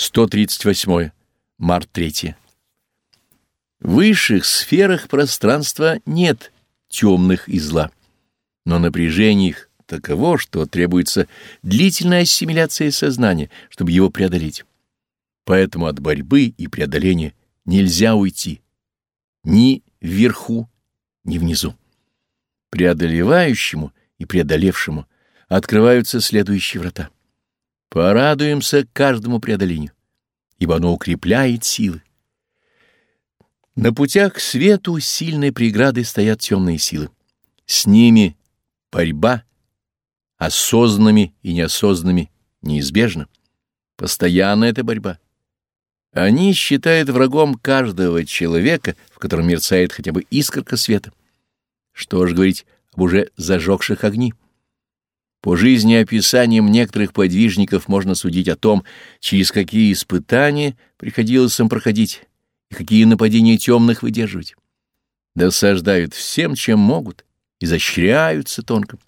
138. Март 3. В высших сферах пространства нет темных и зла, но напряжение их таково, что требуется длительная ассимиляция сознания, чтобы его преодолеть. Поэтому от борьбы и преодоления нельзя уйти ни вверху, ни внизу. Преодолевающему и преодолевшему открываются следующие врата. Порадуемся каждому преодолению, ибо оно укрепляет силы. На путях к свету сильной преградой стоят темные силы. С ними борьба, осознанными и неосознанными, неизбежна. Постоянна эта борьба. Они считают врагом каждого человека, в котором мерцает хотя бы искорка света. Что ж говорить об уже зажегших огни? По жизни описаниям некоторых подвижников можно судить о том, через какие испытания приходилось им проходить и какие нападения темных выдерживать. Досаждают всем, чем могут, изощряются тонко,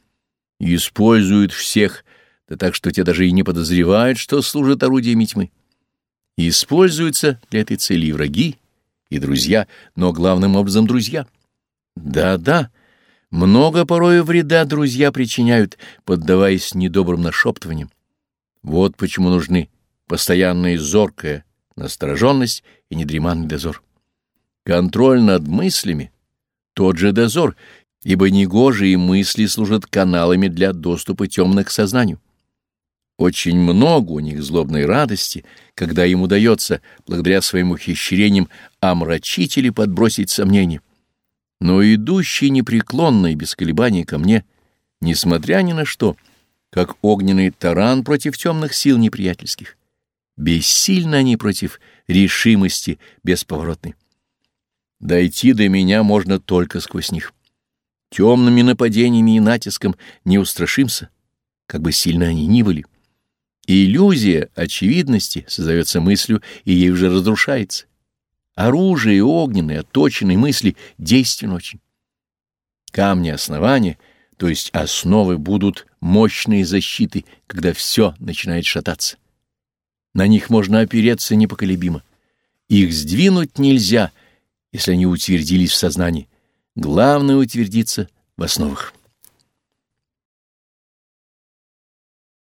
и используют всех, да так, что те даже и не подозревают, что служат орудиями тьмы. И используются для этой цели и враги, и друзья, но главным образом друзья. Да-да, много порою вреда друзья причиняют, поддаваясь недобрым нашептываниям. Вот почему нужны постоянная зоркая настороженность и недреманный дозор. Контроль над мыслями — тот же дозор, ибо негожие мысли служат каналами для доступа темных к сознанию. Очень много у них злобной радости, когда им удается, благодаря своим ухищрениям, омрачить или подбросить сомнения но идущий непреклонно и без колебаний ко мне, несмотря ни на что, как огненный таран против темных сил неприятельских. Бессильны они против решимости бесповоротной. Дойти до меня можно только сквозь них. Темными нападениями и натиском не устрашимся, как бы сильно они ни были. Иллюзия очевидности создается мыслью и ей уже разрушается. Оружие огненное, отточенные мысли действенны очень. Камни основания, то есть основы, будут мощные защиты, когда все начинает шататься. На них можно опереться непоколебимо. Их сдвинуть нельзя, если они утвердились в сознании. Главное — утвердиться в основах.